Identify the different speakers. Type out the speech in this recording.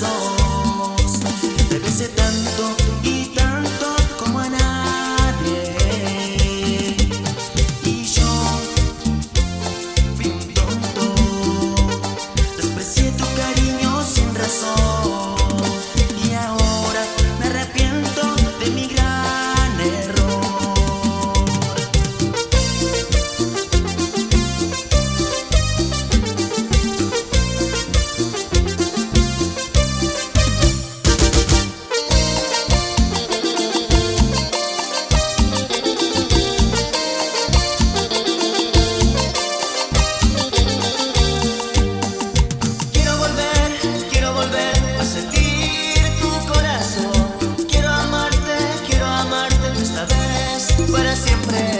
Speaker 1: brazos. Te besé tanto siempre.